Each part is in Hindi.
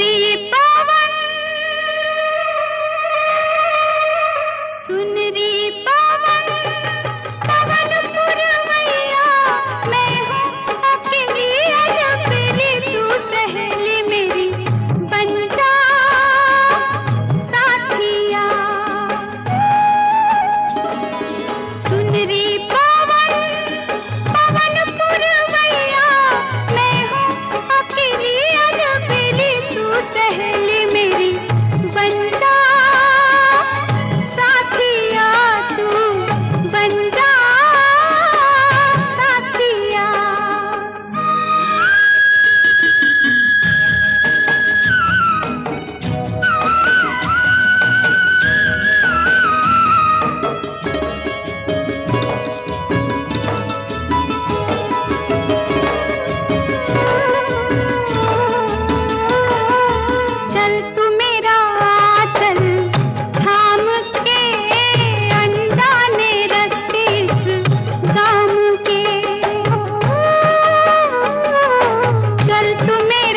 रे पवन। सुन पवन तुम्हें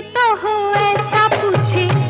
तो हो ऐसा पूछे।